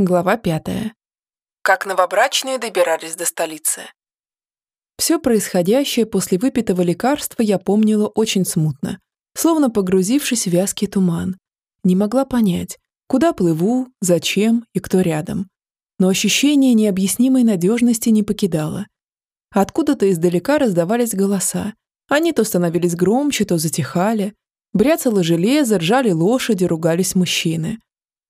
Глава пятая. Как новобрачные добирались до столицы. Все происходящее после выпитого лекарства я помнила очень смутно, словно погрузившись в вязкий туман. Не могла понять, куда плыву, зачем и кто рядом. Но ощущение необъяснимой надежности не покидало. Откуда-то издалека раздавались голоса. Они то становились громче, то затихали. Бряцало железо, ржали лошади, ругались мужчины.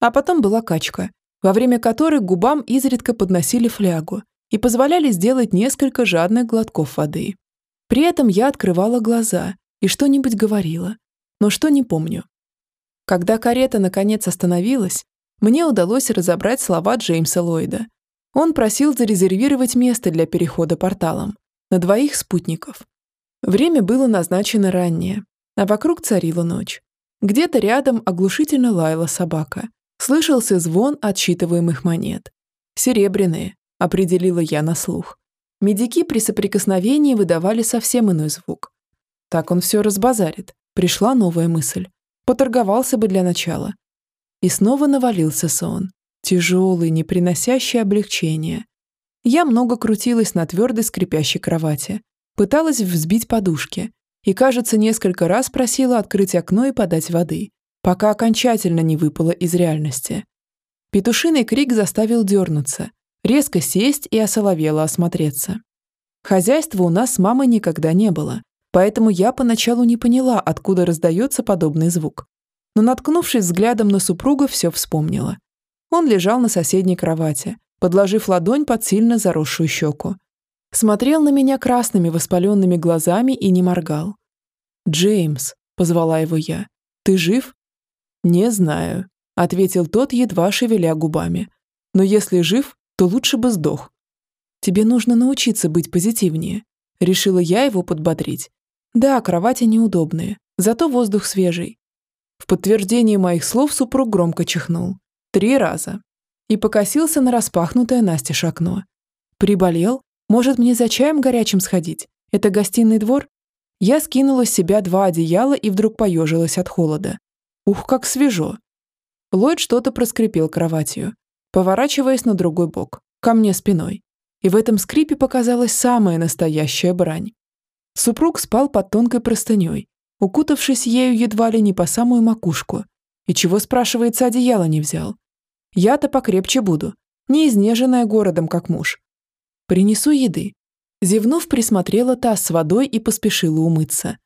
А потом была качка – во время которой губам изредка подносили флягу и позволяли сделать несколько жадных глотков воды. При этом я открывала глаза и что-нибудь говорила, но что не помню. Когда карета наконец остановилась, мне удалось разобрать слова Джеймса Ллойда. Он просил зарезервировать место для перехода порталом на двоих спутников. Время было назначено раннее, а вокруг царила ночь. Где-то рядом оглушительно лаяла собака, Слышался звон отсчитываемых монет. «Серебряные», — определила я на слух. Медики при соприкосновении выдавали совсем иной звук. Так он все разбазарит. Пришла новая мысль. Поторговался бы для начала. И снова навалился сон. Тяжелый, не приносящий облегчения. Я много крутилась на твердой скрипящей кровати. Пыталась взбить подушки. И, кажется, несколько раз просила открыть окно и подать воды пока окончательно не выпало из реальности. Петушиный крик заставил дернуться, резко сесть и осоловело осмотреться. Хозяйства у нас с мамой никогда не было, поэтому я поначалу не поняла, откуда раздается подобный звук. Но, наткнувшись взглядом на супруга, все вспомнила. Он лежал на соседней кровати, подложив ладонь под сильно заросшую щеку. Смотрел на меня красными воспаленными глазами и не моргал. «Джеймс», — позвала его я, — «ты жив?» «Не знаю», — ответил тот, едва шевеля губами. «Но если жив, то лучше бы сдох». «Тебе нужно научиться быть позитивнее», — решила я его подбодрить. «Да, кровати неудобные, зато воздух свежий». В подтверждение моих слов супруг громко чихнул. Три раза. И покосился на распахнутое настежь окно. «Приболел? Может, мне за чаем горячим сходить? Это гостиный двор?» Я скинула с себя два одеяла и вдруг поежилась от холода. Ух, как свежо. Ллойд что-то проскрипел кроватью, поворачиваясь на другой бок, ко мне спиной. И в этом скрипе показалась самая настоящая брань. Супруг спал под тонкой простыней, укутавшись ею едва ли не по самую макушку. И чего, спрашивается, одеяло не взял? Я-то покрепче буду, не изнеженная городом, как муж. Принесу еды. Зевнув, присмотрела таз с водой и поспешила умыться.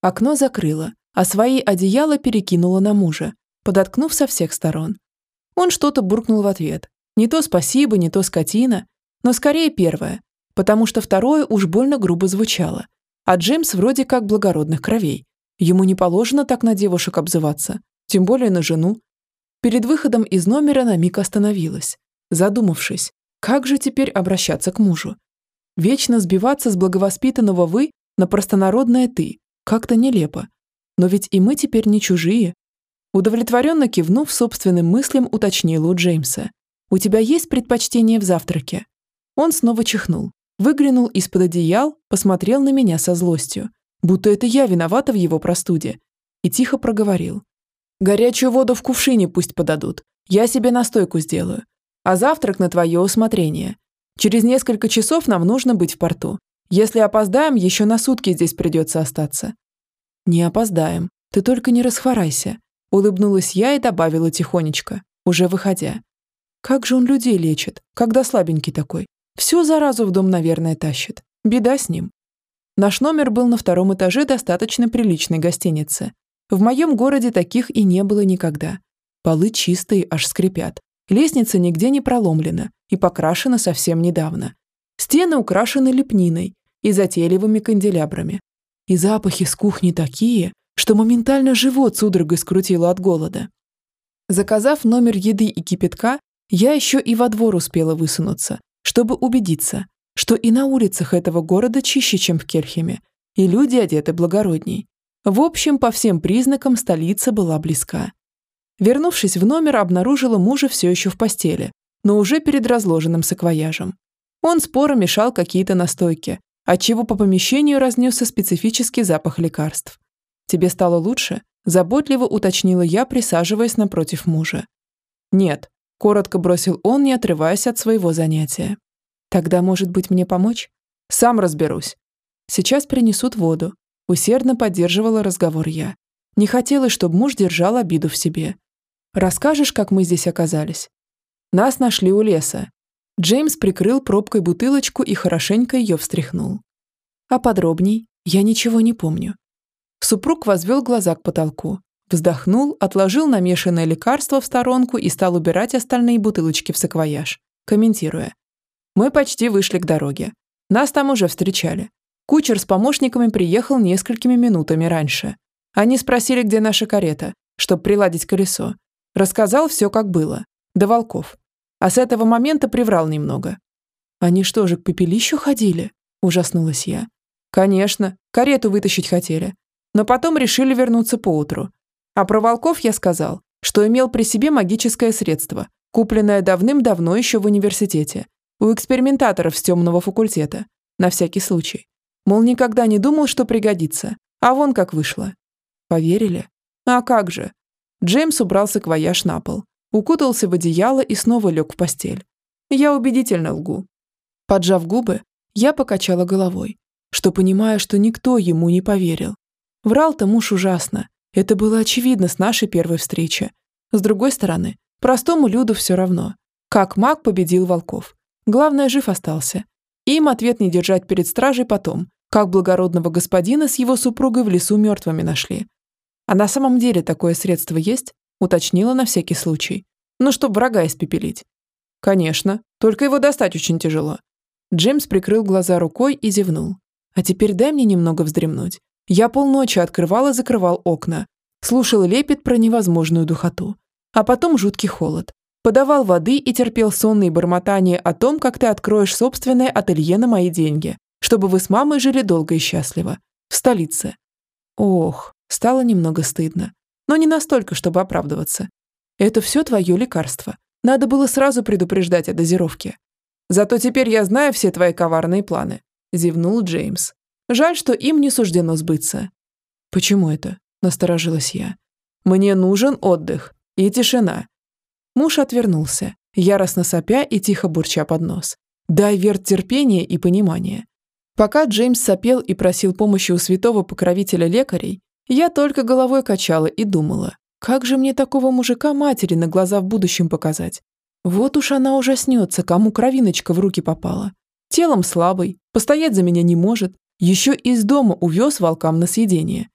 Окно закрыла, а свои одеяла перекинула на мужа, подоткнув со всех сторон. Он что-то буркнул в ответ. Не то спасибо, не то скотина, но скорее первое, потому что второе уж больно грубо звучало. А Джеймс вроде как благородных кровей. Ему не положено так на девушек обзываться, тем более на жену. Перед выходом из номера на миг остановилась, задумавшись, как же теперь обращаться к мужу. Вечно сбиваться с благовоспитанного «вы» на простонародное «ты» как-то нелепо. Но ведь и мы теперь не чужие. Удовлетворенно кивнув собственным мыслям, уточнила у Джеймса. «У тебя есть предпочтение в завтраке?» Он снова чихнул, выглянул из-под одеял, посмотрел на меня со злостью, будто это я виновата в его простуде, и тихо проговорил. «Горячую воду в кувшине пусть подадут. Я себе настойку сделаю. А завтрак на твое усмотрение. Через несколько часов нам нужно быть в порту. Если опоздаем, еще на сутки здесь придется остаться. «Не опоздаем. Ты только не расхворайся», — улыбнулась я и добавила тихонечко, уже выходя. «Как же он людей лечит, когда слабенький такой? Всю заразу в дом, наверное, тащит. Беда с ним». Наш номер был на втором этаже достаточно приличной гостиницы. В моем городе таких и не было никогда. Полы чистые, аж скрипят. Лестница нигде не проломлена и покрашена совсем недавно. Стены украшены лепниной и затейливыми канделябрами, и запахи с кухни такие, что моментально живот судорогой скрутило от голода. Заказав номер еды и кипятка, я еще и во двор успела высунуться, чтобы убедиться, что и на улицах этого города чище, чем в Кельхеме, и люди одеты благородней. В общем, по всем признакам столица была близка. Вернувшись в номер, обнаружила мужа все еще в постели, но уже перед разложенным саквояжем. Он споро мешал какие-то настойки, отчего по помещению разнесся специфический запах лекарств. «Тебе стало лучше?» – заботливо уточнила я, присаживаясь напротив мужа. «Нет», коротко бросил он, не отрываясь от своего занятия. Тогда, может быть, мне помочь? Сам разберусь. Сейчас принесут воду. Усердно поддерживала разговор я. Не хотелось, чтобы муж держал обиду в себе. Расскажешь, как мы здесь оказались? Нас нашли у леса. Джеймс прикрыл пробкой бутылочку и хорошенько ее встряхнул. А подробней я ничего не помню. Супруг возвел глаза к потолку, вздохнул, отложил намешанное лекарство в сторонку и стал убирать остальные бутылочки в саквояж, комментируя. Мы почти вышли к дороге. Нас там уже встречали. Кучер с помощниками приехал несколькими минутами раньше. Они спросили, где наша карета, чтобы приладить колесо. Рассказал все, как было. До волков. А с этого момента приврал немного. «Они что же, к пепелищу ходили?» – ужаснулась я. «Конечно, карету вытащить хотели. Но потом решили вернуться поутру. А про волков я сказал, что имел при себе магическое средство, купленное давным-давно еще в университете, у экспериментаторов с темного факультета. На всякий случай. Мол, никогда не думал, что пригодится. А вон как вышло. Поверили? А как же? Джеймс убрался квояж на пол, укутался в одеяло и снова лег в постель. Я убедительно лгу. Поджав губы, я покачала головой, что понимая, что никто ему не поверил. Врал-то муж ужасно. Это было очевидно с нашей первой встречи. С другой стороны, простому люду все равно. Как маг победил волков. Главное, жив остался. Им ответ не держать перед стражей потом, как благородного господина с его супругой в лесу мертвыми нашли. А на самом деле такое средство есть? Уточнила на всякий случай. Ну, чтоб врага испепелить. Конечно, только его достать очень тяжело. Джеймс прикрыл глаза рукой и зевнул. А теперь дай мне немного вздремнуть. Я полночи открывал и закрывал окна. Слушал лепет про невозможную духоту. А потом жуткий холод подавал воды и терпел сонные бормотания о том, как ты откроешь собственное ателье на мои деньги, чтобы вы с мамой жили долго и счастливо. В столице. Ох, стало немного стыдно. Но не настолько, чтобы оправдываться. Это все твое лекарство. Надо было сразу предупреждать о дозировке. Зато теперь я знаю все твои коварные планы», – зевнул Джеймс. «Жаль, что им не суждено сбыться». «Почему это?» – насторожилась я. «Мне нужен отдых и тишина. Муж отвернулся, яростно сопя и тихо бурча под нос. «Дай верт терпения и понимания». Пока Джеймс сопел и просил помощи у святого покровителя лекарей, я только головой качала и думала, как же мне такого мужика матери на глаза в будущем показать? Вот уж она ужаснется, кому кровиночка в руки попала. Телом слабый, постоять за меня не может, еще из дома увез волкам на съедение.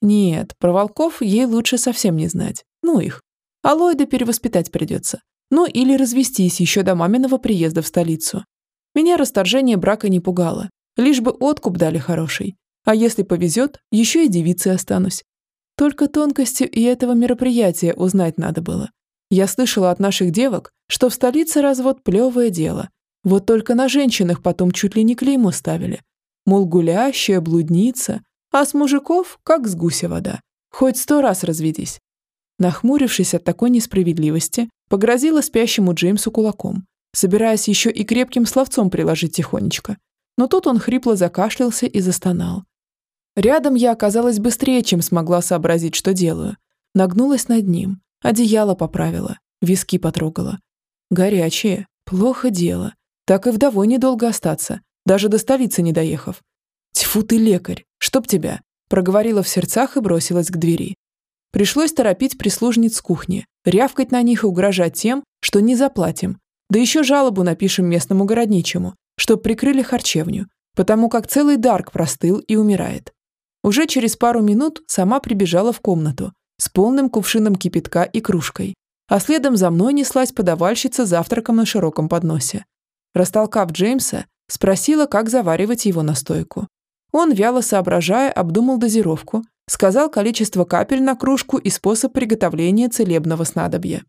Нет, про волков ей лучше совсем не знать. Ну их. А перевоспитать придется. Ну или развестись еще до маминого приезда в столицу. Меня расторжение брака не пугало. Лишь бы откуп дали хороший. А если повезет, еще и девицей останусь. Только тонкости и этого мероприятия узнать надо было. Я слышала от наших девок, что в столице развод плевое дело. Вот только на женщинах потом чуть ли не клеймо ставили. Мол, гулящая, блудница, а с мужиков, как с гуся вода. Хоть сто раз разведись. Нахмурившись от такой несправедливости, погрозила спящему Джеймсу кулаком, собираясь еще и крепким словцом приложить тихонечко. Но тут он хрипло закашлялся и застонал. Рядом я оказалась быстрее, чем смогла сообразить, что делаю. Нагнулась над ним, одеяло поправила, виски потрогала. Горячее, плохо дело. Так и вдовой недолго остаться, даже до столицы не доехав. «Тьфу ты, лекарь, чтоб тебя!» проговорила в сердцах и бросилась к двери. Пришлось торопить прислужниц кухни, рявкать на них и угрожать тем, что не заплатим. Да еще жалобу напишем местному городничему, чтоб прикрыли харчевню, потому как целый Дарк простыл и умирает. Уже через пару минут сама прибежала в комнату с полным кувшином кипятка и кружкой, а следом за мной неслась подавальщица завтраком на широком подносе. Растолкав Джеймса, спросила, как заваривать его настойку. Он, вяло соображая, обдумал дозировку Сказал количество капель на кружку и способ приготовления целебного снадобья.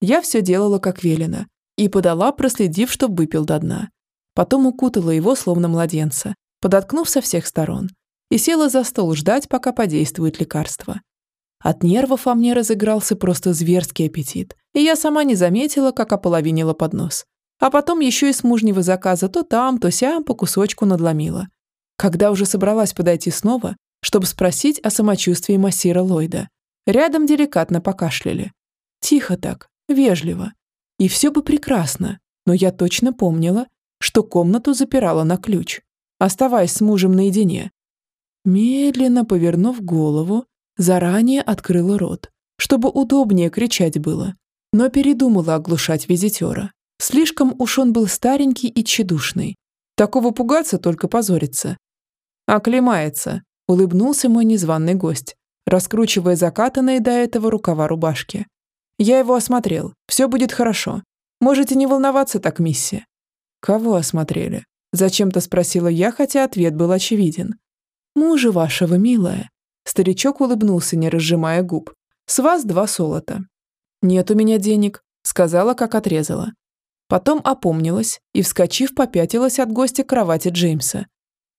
Я все делала как велено и подала, проследив, чтоб выпил до дна. Потом укутала его, словно младенца, подоткнув со всех сторон, и села за стол ждать, пока подействует лекарство. От нервов во мне разыгрался просто зверский аппетит, и я сама не заметила, как ополовинила поднос. А потом еще и с мужнего заказа то там, то сям по кусочку надломила. Когда уже собралась подойти снова, чтобы спросить о самочувствии массира Ллойда. Рядом деликатно покашляли. Тихо так, вежливо. И все бы прекрасно, но я точно помнила, что комнату запирала на ключ, оставаясь с мужем наедине. Медленно повернув голову, заранее открыла рот, чтобы удобнее кричать было, но передумала оглушать визитера. Слишком уж он был старенький и тщедушный. Такого пугаться только позориться. «Оклемается», — улыбнулся мой незваный гость, раскручивая закатанные до этого рукава рубашки. «Я его осмотрел. Все будет хорошо. Можете не волноваться так, миссия». «Кого осмотрели?» — зачем-то спросила я, хотя ответ был очевиден. «Мужа вашего, милая». Старичок улыбнулся, не разжимая губ. «С вас два солота». «Нет у меня денег», — сказала, как отрезала. Потом опомнилась и, вскочив, попятилась от гостя к кровати Джеймса.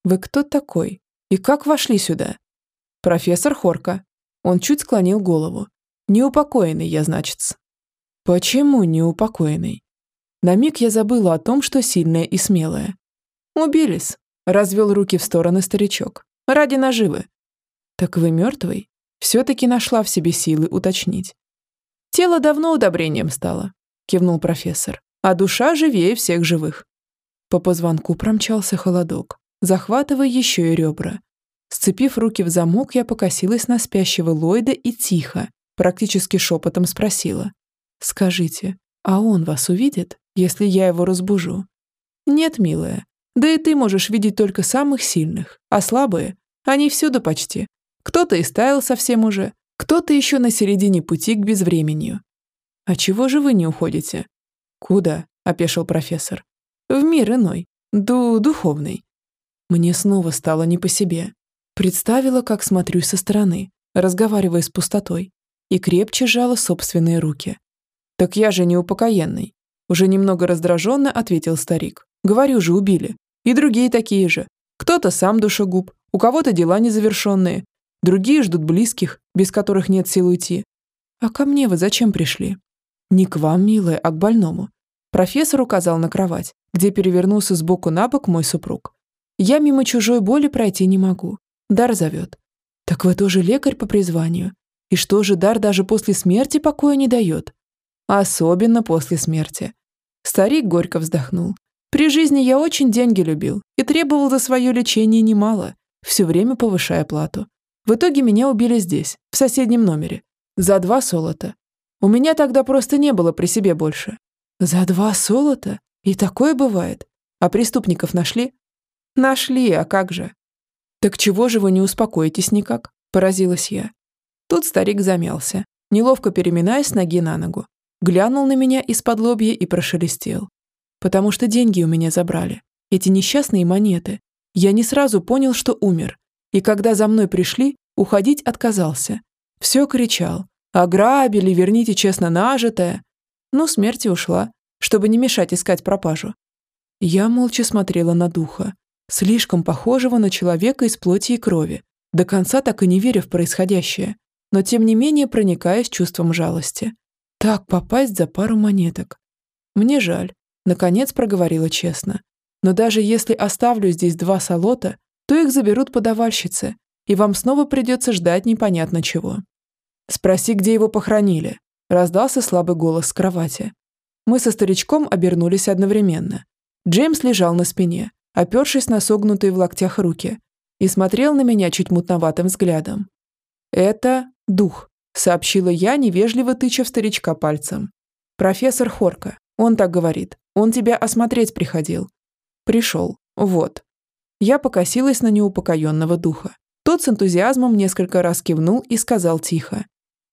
«Вы кто такой? И как вошли сюда?» «Профессор Хорка». Он чуть склонил голову. «Неупокоенный я, значит». «Почему неупокоенный?» На миг я забыла о том, что сильная и смелая. «Убились», — развел руки в стороны старичок. «Ради наживы». «Так вы мертвый?» Все-таки нашла в себе силы уточнить. «Тело давно удобрением стало», — кивнул профессор а душа живее всех живых. По позвонку промчался холодок, захватывая еще и ребра. Сцепив руки в замок, я покосилась на спящего Ллойда и тихо, практически шепотом спросила. «Скажите, а он вас увидит, если я его разбужу?» «Нет, милая. Да и ты можешь видеть только самых сильных, а слабые, они всюду почти. Кто-то и стаял совсем уже, кто-то еще на середине пути к безвременью. А чего же вы не уходите? «Куда?» – опешил профессор. «В мир иной, ду духовный». Мне снова стало не по себе. Представила, как смотрю со стороны, разговаривая с пустотой, и крепче жала собственные руки. «Так я же не упокоенный», – уже немного раздраженно ответил старик. «Говорю же, убили. И другие такие же. Кто-то сам душегуб, у кого-то дела незавершенные, другие ждут близких, без которых нет сил уйти. А ко мне вы зачем пришли?» «Не к вам, милая, а к больному». Профессор указал на кровать, где перевернулся сбоку на бок мой супруг. «Я мимо чужой боли пройти не могу. Дар зовет». «Так вы тоже лекарь по призванию. И что же дар даже после смерти покоя не дает?» «Особенно после смерти». Старик горько вздохнул. «При жизни я очень деньги любил и требовал за свое лечение немало, все время повышая плату. В итоге меня убили здесь, в соседнем номере. За два солота. У меня тогда просто не было при себе больше. За два солота? И такое бывает. А преступников нашли? Нашли, а как же? Так чего же вы не успокоитесь никак? Поразилась я. Тут старик замялся, неловко переминаясь ноги на ногу. Глянул на меня из-под лобья и прошелестел. Потому что деньги у меня забрали. Эти несчастные монеты. Я не сразу понял, что умер. И когда за мной пришли, уходить отказался. Все кричал. Ограбили, верните честно нажитое. Но смерть ушла, чтобы не мешать искать пропажу. Я молча смотрела на духа, слишком похожего на человека из плоти и крови, до конца так и не веря в происходящее, но тем не менее проникаясь чувством жалости. Так попасть за пару монеток. Мне жаль, наконец проговорила честно. Но даже если оставлю здесь два солота, то их заберут подавальщицы, и вам снова придется ждать непонятно чего. «Спроси, где его похоронили», – раздался слабый голос с кровати. Мы со старичком обернулись одновременно. Джеймс лежал на спине, опершись на согнутые в локтях руки, и смотрел на меня чуть мутноватым взглядом. «Это дух», – сообщила я, невежливо тыча в старичка пальцем. «Профессор Хорка, он так говорит, он тебя осмотреть приходил». «Пришел, вот». Я покосилась на неупокоенного духа. Тот с энтузиазмом несколько раз кивнул и сказал тихо.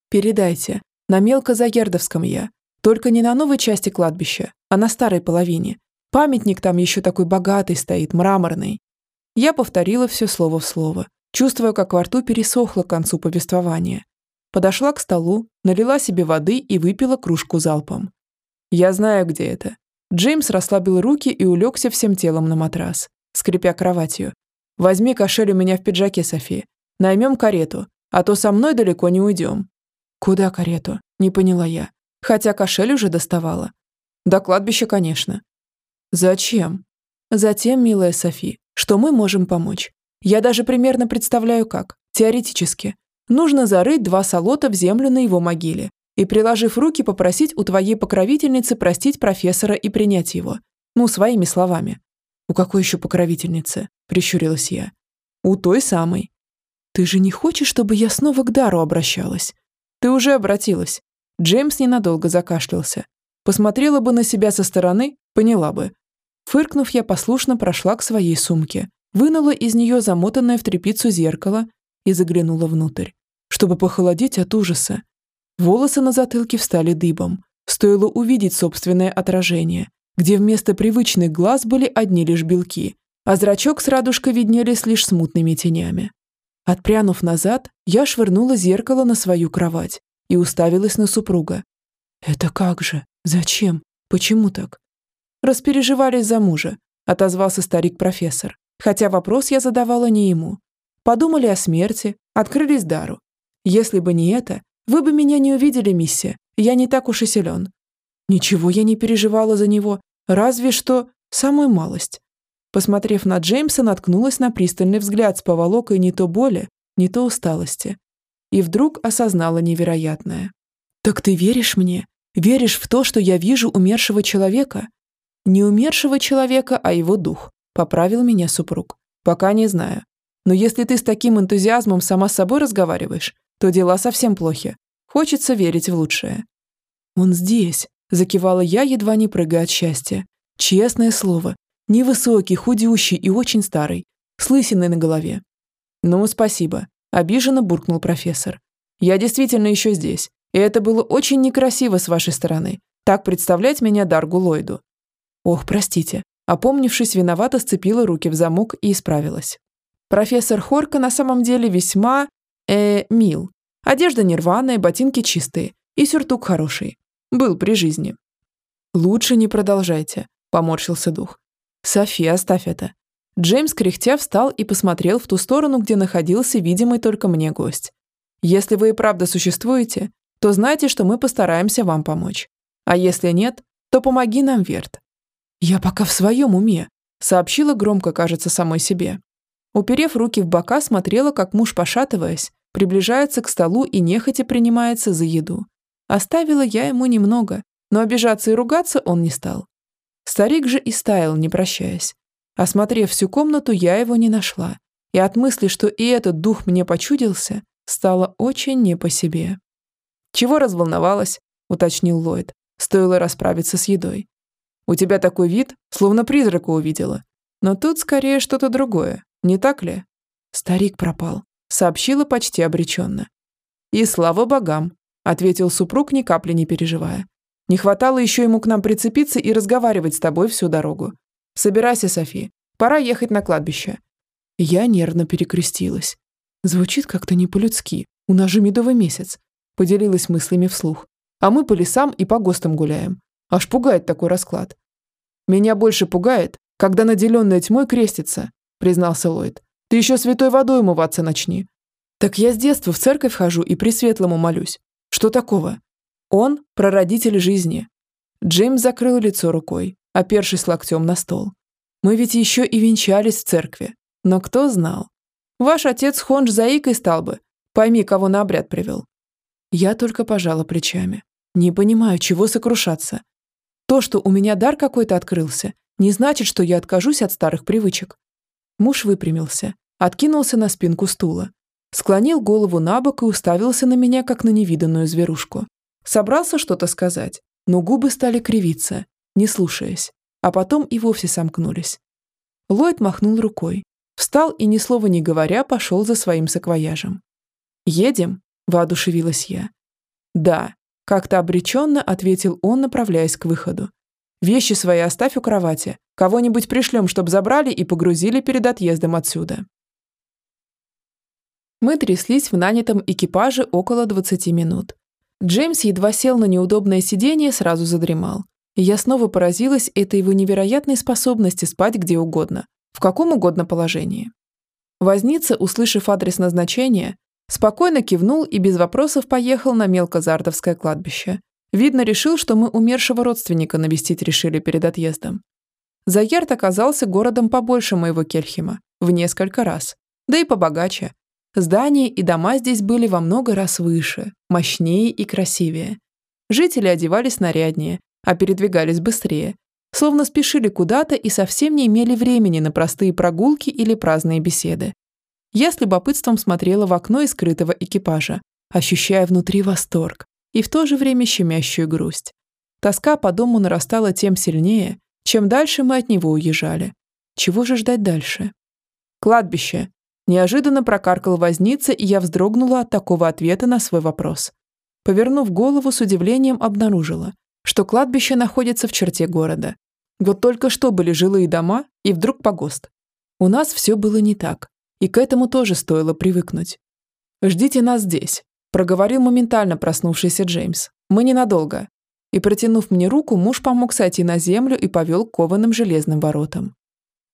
Передайте. На Мелкозагердовском я. Только не на новой части кладбища, а на старой половине. Памятник там еще такой богатый стоит, мраморный. Я повторила все слово в слово, чувствуя, как во рту пересохло к концу повествования. Подошла к столу, налила себе воды и выпила кружку залпом. Я знаю, где это. Джеймс расслабил руки и улегся всем телом на матрас, скрипя кроватью. «Возьми кошель у меня в пиджаке, Софи. Наймем карету, а то со мной далеко не уйдем. «Куда карету?» – не поняла я. Хотя кошель уже доставала. До кладбища, конечно. Зачем? Затем, милая Софи, что мы можем помочь. Я даже примерно представляю как. Теоретически. Нужно зарыть два солота в землю на его могиле. И, приложив руки, попросить у твоей покровительницы простить профессора и принять его. Ну, своими словами. «У какой еще покровительницы?» – прищурилась я. «У той самой». «Ты же не хочешь, чтобы я снова к Дару обращалась?» «Ты уже обратилась». Джеймс ненадолго закашлялся. Посмотрела бы на себя со стороны, поняла бы. Фыркнув, я послушно прошла к своей сумке, вынула из нее замотанное в тряпицу зеркало и заглянула внутрь, чтобы похолодеть от ужаса. Волосы на затылке встали дыбом. Стоило увидеть собственное отражение, где вместо привычных глаз были одни лишь белки, а зрачок с радужкой виднелись лишь смутными тенями. Отпрянув назад, я швырнула зеркало на свою кровать и уставилась на супруга. «Это как же? Зачем? Почему так?» «Распереживались за мужа», – отозвался старик-профессор, хотя вопрос я задавала не ему. Подумали о смерти, открылись дару. Если бы не это, вы бы меня не увидели, миссия, я не так уж и силен. Ничего я не переживала за него, разве что самую малость. Посмотрев на Джеймса, наткнулась на пристальный взгляд с поволокой не то боли, не то усталости. И вдруг осознала невероятное. «Так ты веришь мне? Веришь в то, что я вижу умершего человека?» «Не умершего человека, а его дух», — поправил меня супруг. «Пока не знаю. Но если ты с таким энтузиазмом сама с собой разговариваешь, то дела совсем плохи. Хочется верить в лучшее». «Он здесь», Закивала я, едва не прыгая от счастья. Честное слово. Невысокий, худющий и очень старый. С лысиной на голове. «Ну, спасибо», – обиженно буркнул профессор. «Я действительно еще здесь, и это было очень некрасиво с вашей стороны, так представлять меня Даргу Ллойду». «Ох, простите», опомнившись, виновато сцепила руки в замок и исправилась. Профессор Хорка на самом деле весьма... э мил. Одежда нерваная, ботинки чистые и сюртук хороший. Был при жизни. Лучше не продолжайте, поморщился дух. София, оставь это. Джеймс кряхтя встал и посмотрел в ту сторону, где находился видимый только мне гость. Если вы и правда существуете, то знайте, что мы постараемся вам помочь. А если нет, то помоги нам, Верт. Я пока в своем уме, сообщила громко, кажется, самой себе. Уперев руки в бока, смотрела, как муж, пошатываясь, приближается к столу и нехотя принимается за еду. Оставила я ему немного, но обижаться и ругаться он не стал. Старик же и стаял, не прощаясь. Осмотрев всю комнату, я его не нашла, и от мысли, что и этот дух мне почудился, стало очень не по себе. «Чего разволновалась?» – уточнил Ллойд. Стоило расправиться с едой. «У тебя такой вид, словно призрака увидела. Но тут скорее что-то другое, не так ли?» Старик пропал, сообщила почти обреченно. «И слава богам!» ответил супруг, ни капли не переживая. Не хватало еще ему к нам прицепиться и разговаривать с тобой всю дорогу. Собирайся, Софи, пора ехать на кладбище. Я нервно перекрестилась. Звучит как-то не по-людски. У нас же медовый месяц. Поделилась мыслями вслух. А мы по лесам и по ГОСТам гуляем. Аж пугает такой расклад. Меня больше пугает, когда наделенная тьмой крестится, признался Ллойд. Ты еще святой водой умываться начни. Так я с детства в церковь хожу и пресветлому молюсь. Что такого? Он – прародитель жизни. Джеймс закрыл лицо рукой, опершись локтем на стол. Мы ведь еще и венчались в церкви. Но кто знал? Ваш отец хонж заикой стал бы. Пойми, кого на обряд привел. Я только пожала плечами. Не понимаю, чего сокрушаться. То, что у меня дар какой-то открылся, не значит, что я откажусь от старых привычек. Муж выпрямился, откинулся на спинку стула, склонил голову на бок и уставился на меня, как на невиданную зверушку. Собрался что-то сказать, но губы стали кривиться, не слушаясь, а потом и вовсе сомкнулись. Ллойд махнул рукой, встал и, ни слова не говоря, пошел за своим саквояжем. «Едем?» – воодушевилась я. «Да», – как-то обреченно ответил он, направляясь к выходу. «Вещи свои оставь у кровати. Кого-нибудь пришлем, чтоб забрали и погрузили перед отъездом отсюда». Мы тряслись в нанятом экипаже около 20 минут. Джеймс едва сел на неудобное сиденье, сразу задремал. И я снова поразилась этой его невероятной способности спать где угодно, в каком угодно положении. Возница, услышав адрес назначения, спокойно кивнул и без вопросов поехал на мелкозардовское кладбище. Видно, решил, что мы умершего родственника навестить решили перед отъездом. Заярд оказался городом побольше моего Кельхима, в несколько раз, да и побогаче, Здания и дома здесь были во много раз выше, мощнее и красивее. Жители одевались наряднее, а передвигались быстрее, словно спешили куда-то и совсем не имели времени на простые прогулки или праздные беседы. Я с любопытством смотрела в окно из скрытого экипажа, ощущая внутри восторг и в то же время щемящую грусть. Тоска по дому нарастала тем сильнее, чем дальше мы от него уезжали. Чего же ждать дальше? Кладбище. Неожиданно прокаркал возница, и я вздрогнула от такого ответа на свой вопрос. Повернув голову, с удивлением обнаружила, что кладбище находится в черте города. Вот только что были жилые дома, и вдруг погост. У нас все было не так, и к этому тоже стоило привыкнуть. «Ждите нас здесь», – проговорил моментально проснувшийся Джеймс. «Мы ненадолго и, протянув мне руку, муж помог сойти на землю и повел к кованым железным воротам.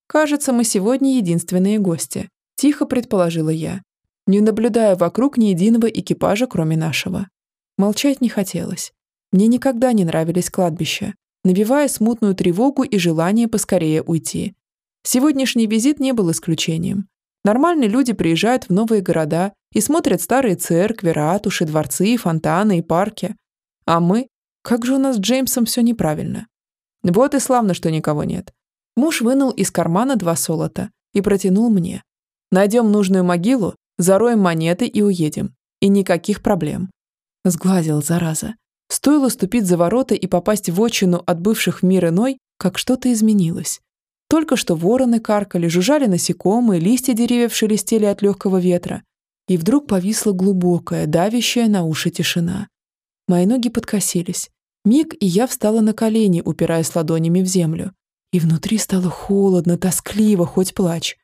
«Кажется, мы сегодня единственные гости», – тихо предположила я, не наблюдая вокруг ни единого экипажа, кроме нашего. Молчать не хотелось. Мне никогда не нравились кладбища, навевая смутную тревогу и желание поскорее уйти. Сегодняшний визит не был исключением. Нормальные люди приезжают в новые города и смотрят старые церкви, ратуши, дворцы, фонтаны и парки. А мы как же у нас с Джеймсом все неправильно. Вот и славно, что никого нет. Муж вынул из кармана два солота и протянул мне. Найдем нужную могилу, зароем монеты и уедем. И никаких проблем. Сглазил, зараза. Стоило ступить за ворота и попасть в отчину от бывших в мир иной, как что-то изменилось. Только что вороны каркали, жужжали насекомые, листья деревьев шелестели от легкого ветра. И вдруг повисла глубокая, давящая на уши тишина. Мои ноги подкосились. Миг, и я встала на колени, упираясь ладонями в землю. И внутри стало холодно, тоскливо, хоть плачь.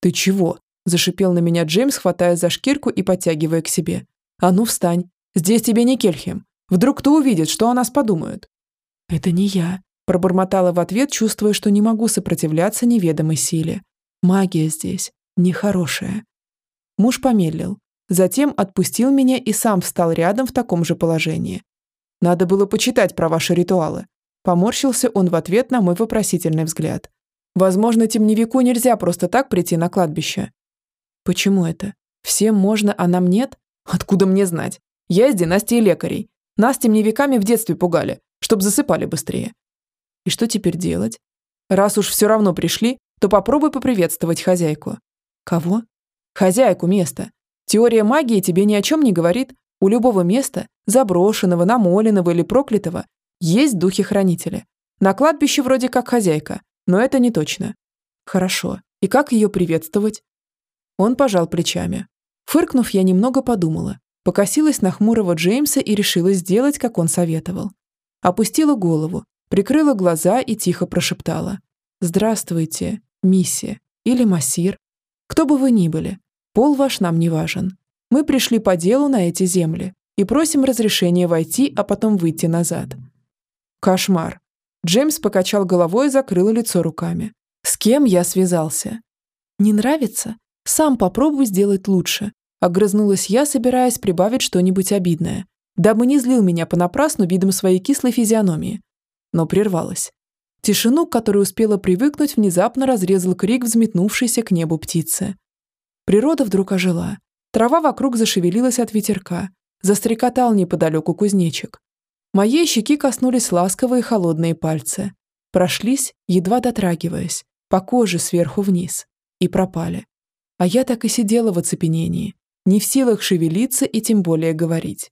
«Ты чего?» – зашипел на меня Джеймс, хватая за шкирку и подтягивая к себе. «А ну встань! Здесь тебе не Кельхем! Вдруг кто увидит, что о нас подумают?» «Это не я», – пробормотала в ответ, чувствуя, что не могу сопротивляться неведомой силе. «Магия здесь нехорошая». Муж помедлил, Затем отпустил меня и сам встал рядом в таком же положении. Надо было почитать про ваши ритуалы. Поморщился он в ответ на мой вопросительный взгляд. Возможно, темневику нельзя просто так прийти на кладбище. Почему это? Всем можно, а нам нет? Откуда мне знать? Я из династии лекарей. Нас темневиками в детстве пугали, чтоб засыпали быстрее. И что теперь делать? Раз уж все равно пришли, то попробуй поприветствовать хозяйку. Кого? Хозяйку места. Теория магии тебе ни о чем не говорит. У любого места, заброшенного, намоленного или проклятого, есть духи-хранители. На кладбище вроде как хозяйка, но это не точно. Хорошо. И как ее приветствовать? Он пожал плечами. Фыркнув, я немного подумала, покосилась на хмурого Джеймса и решила сделать, как он советовал. Опустила голову, прикрыла глаза и тихо прошептала. «Здравствуйте, миссия или массир, кто бы вы ни были, Пол ваш нам не важен. Мы пришли по делу на эти земли и просим разрешения войти, а потом выйти назад». «Кошмар». Джеймс покачал головой и закрыл лицо руками. «С кем я связался?» «Не нравится? Сам попробуй сделать лучше», Огрызнулась я, собираясь прибавить что-нибудь обидное, дабы не злил меня понапрасну видом своей кислой физиономии. Но прервалась. Тишину, к которой успела привыкнуть, внезапно разрезал крик взметнувшейся к небу птицы. Природа вдруг ожила. Трава вокруг зашевелилась от ветерка. Застрекотал неподалеку кузнечик. Моей щеки коснулись ласковые холодные пальцы. Прошлись, едва дотрагиваясь, по коже сверху вниз. И пропали. А я так и сидела в оцепенении, не в силах шевелиться и тем более говорить.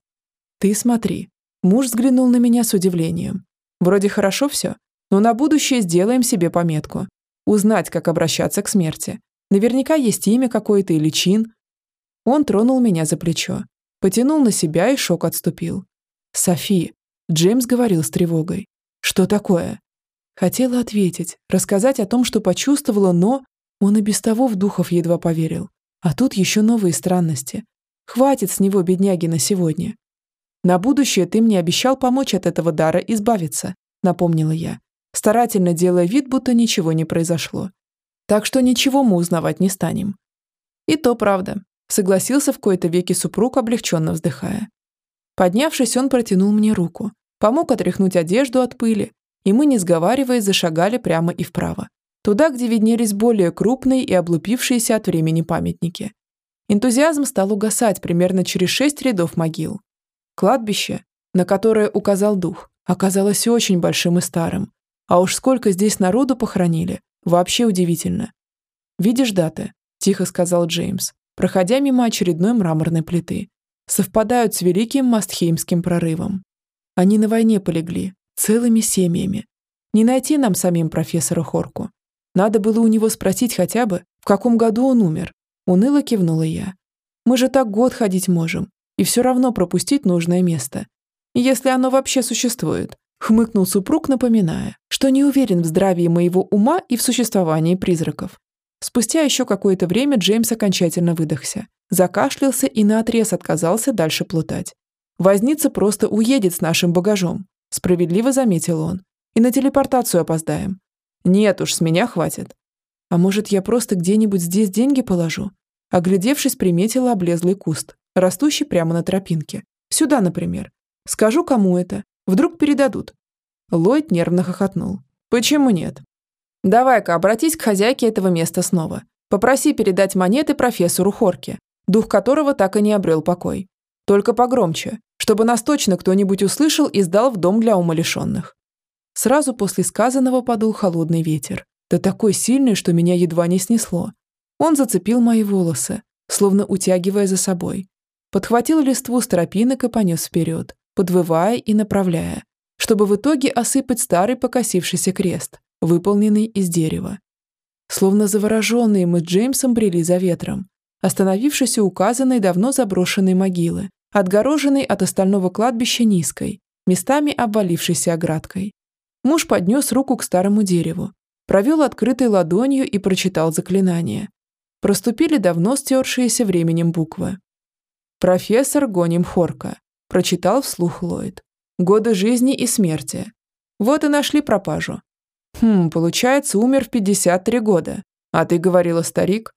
«Ты смотри». Муж взглянул на меня с удивлением. «Вроде хорошо все, но на будущее сделаем себе пометку. Узнать, как обращаться к смерти. Наверняка есть имя какое-то или чин. Он тронул меня за плечо, потянул на себя и шок отступил. «Софи», — Джеймс говорил с тревогой. «Что такое?» Хотела ответить, рассказать о том, что почувствовала, но он и без того в духов едва поверил. А тут еще новые странности. Хватит с него, бедняги, на сегодня. На будущее ты мне обещал помочь от этого дара избавиться, напомнила я, старательно делая вид, будто ничего не произошло. Так что ничего мы узнавать не станем. И то правда, согласился в кои-то веки супруг, облегченно вздыхая. Поднявшись, он протянул мне руку, помог отряхнуть одежду от пыли, и мы, не сговариваясь, зашагали прямо и вправо, туда, где виднелись более крупные и облупившиеся от времени памятники. Энтузиазм стал угасать примерно через шесть рядов могил. Кладбище на которое указал дух, оказалось очень большим и старым. А уж сколько здесь народу похоронили, вообще удивительно. «Видишь даты?» – тихо сказал Джеймс, проходя мимо очередной мраморной плиты. «Совпадают с великим Мастхеймским прорывом. Они на войне полегли, целыми семьями. Не найти нам самим профессора Хорку. Надо было у него спросить хотя бы, в каком году он умер. Уныло кивнула я. Мы же так год ходить можем, и все равно пропустить нужное место. Если оно вообще существует, хмыкнул супруг, напоминая, что не уверен в здравии моего ума и в существовании призраков. Спустя еще какое-то время Джеймс окончательно выдохся, закашлялся и наотрез отказался дальше плутать. Возница просто уедет с нашим багажом, справедливо заметил он. И на телепортацию опоздаем. Нет уж, с меня хватит. А может, я просто где-нибудь здесь деньги положу? Оглядевшись, приметила облезлый куст, растущий прямо на тропинке. Сюда, например. Скажу, кому это. Вдруг передадут. Ллойд нервно хохотнул. Почему нет? Давай-ка обратись к хозяйке этого места снова. Попроси передать монеты профессору Хорке, дух которого так и не обрел покой. Только погромче, чтобы нас точно кто-нибудь услышал и сдал в дом для умалишенных. Сразу после сказанного подул холодный ветер, да такой сильный, что меня едва не снесло. Он зацепил мои волосы, словно утягивая за собой. Подхватил листву с тропинок и понес вперед, подвывая и направляя, чтобы в итоге осыпать старый покосившийся крест, выполненный из дерева. Словно завороженные мы с Джеймсом брели за ветром, остановившись у указанной давно заброшенной могилы, отгороженной от остального кладбища низкой, местами обвалившейся оградкой. Муж поднес руку к старому дереву, провел открытой ладонью и прочитал заклинание. Проступили давно стершиеся временем буквы. «Профессор Гоним Хорка», – прочитал вслух Ллойд. «Годы жизни и смерти. Вот и нашли пропажу. Хм, получается, умер в 53 года. А ты говорила старик?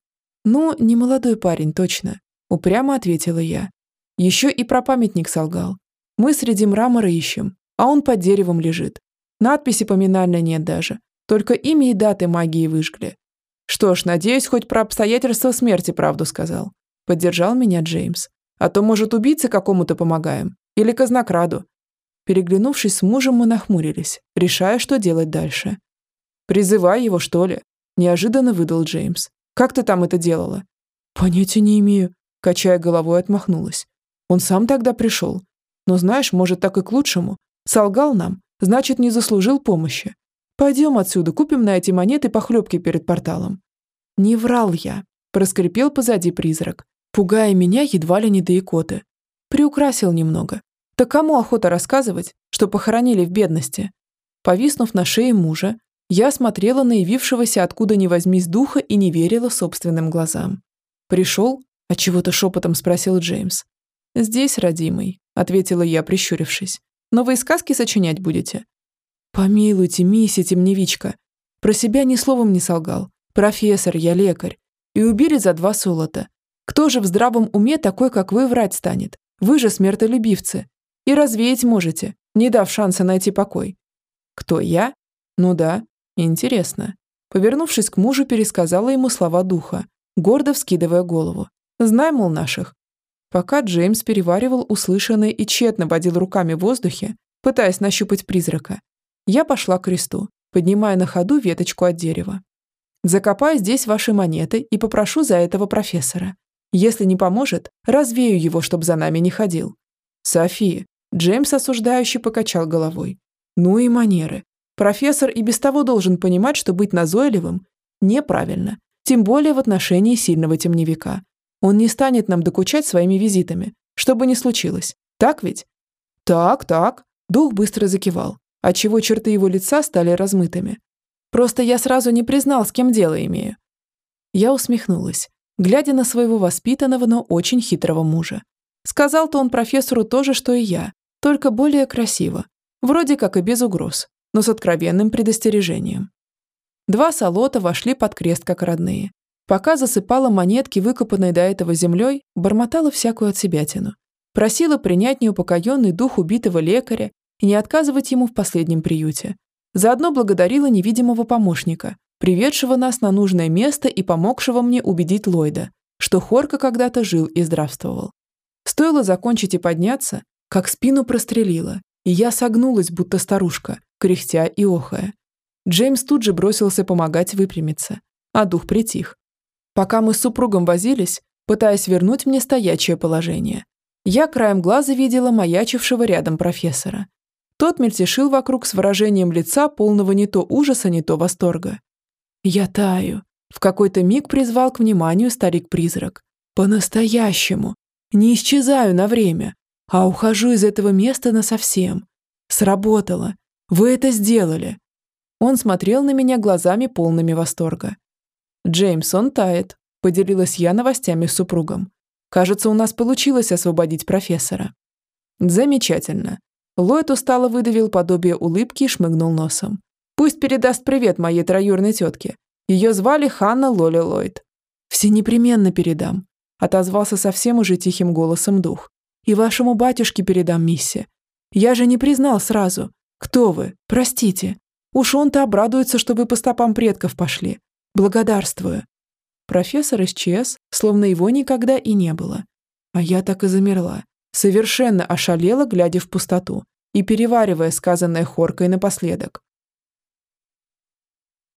Ну, не молодой парень, точно. Упрямо ответила я. Еще и про памятник солгал. Мы среди мрамора ищем, а он под деревом лежит. Надписи поминальной нет даже. Только имя и даты магии выжгли. Что ж, надеюсь, хоть про обстоятельства смерти правду сказал. Поддержал меня Джеймс. А то, может, убийце какому-то помогаем. Или казнокраду. Переглянувшись с мужем, мы нахмурились, решая, что делать дальше. «Призывай его, что ли?» – неожиданно выдал Джеймс. «Как ты там это делала?» «Понятия не имею», – качая головой, отмахнулась. «Он сам тогда пришел. Но знаешь, может, так и к лучшему. Солгал нам, значит, не заслужил помощи. Пойдем отсюда, купим на эти монеты похлебки перед порталом». «Не врал я», – проскрипел позади призрак, пугая меня едва ли не до икоты. Приукрасил немного. Так кому охота рассказывать, что похоронили в бедности? Повиснув на шее мужа, я смотрела на явившегося откуда ни возьмись духа и не верила собственным глазам. «Пришел?» – а чего-то шепотом спросил Джеймс. «Здесь, родимый», – ответила я, прищурившись. «Новые сказки сочинять будете?» «Помилуйте, миссия темневичка. Про себя ни словом не солгал. Профессор, я лекарь. И убили за два солота. Кто же в здравом уме такой, как вы, врать станет? Вы же смертолюбивцы. И развеять можете, не дав шанса найти покой. Кто я? Ну да, Интересно. Повернувшись к мужу, пересказала ему слова духа, гордо вскидывая голову. «Знай, мол, наших». Пока Джеймс переваривал услышанное и тщетно водил руками в воздухе, пытаясь нащупать призрака, я пошла к кресту, поднимая на ходу веточку от дерева. «Закопаю здесь ваши монеты и попрошу за этого профессора. Если не поможет, развею его, чтобы за нами не ходил». «София», Джеймс осуждающе покачал головой. «Ну и манеры. Профессор и без того должен понимать, что быть назойливым неправильно, тем более в отношении сильного темневика. Он не станет нам докучать своими визитами, что бы ни случилось. Так ведь? Так, так. Дух быстро закивал, отчего черты его лица стали размытыми. Просто я сразу не признал, с кем дело имею. Я усмехнулась, глядя на своего воспитанного, но очень хитрого мужа. Сказал-то он профессору то же, что и я, только более красиво. Вроде как и без угроз но с откровенным предостережением. Два солота вошли под крест как родные. Пока засыпала монетки, выкопанной до этого землей, бормотала всякую отсебятину. Просила принять неупокоенный дух убитого лекаря и не отказывать ему в последнем приюте. Заодно благодарила невидимого помощника, приведшего нас на нужное место и помогшего мне убедить Ллойда, что Хорка когда-то жил и здравствовал. Стоило закончить и подняться, как спину прострелило, и я согнулась, будто старушка, кряхтя и охая. Джеймс тут же бросился помогать выпрямиться, а дух притих. Пока мы с супругом возились, пытаясь вернуть мне стоячее положение, я краем глаза видела маячившего рядом профессора. Тот мельтешил вокруг с выражением лица, полного не то ужаса, не то восторга. Я таю. В какой-то миг призвал к вниманию старик-призрак. По-настоящему. Не исчезаю на время, а ухожу из этого места насовсем. Сработало. Вы это сделали. Он смотрел на меня глазами полными восторга. Джеймс, он тает, поделилась я новостями с супругом. Кажется, у нас получилось освободить профессора. Замечательно. Ллойд устало выдавил подобие улыбки и шмыгнул носом. Пусть передаст привет моей троюрной тетке. Ее звали Ханна Лоли Ллойд. Все непременно передам, отозвался совсем уже тихим голосом дух. И вашему батюшке передам, миссе. Я же не признал сразу. Кто вы? Простите. Уж он-то обрадуется, что вы по стопам предков пошли. Благодарствую. Профессор исчез, словно его никогда и не было. А я так и замерла, совершенно ошалела, глядя в пустоту и переваривая сказанное Хоркой напоследок.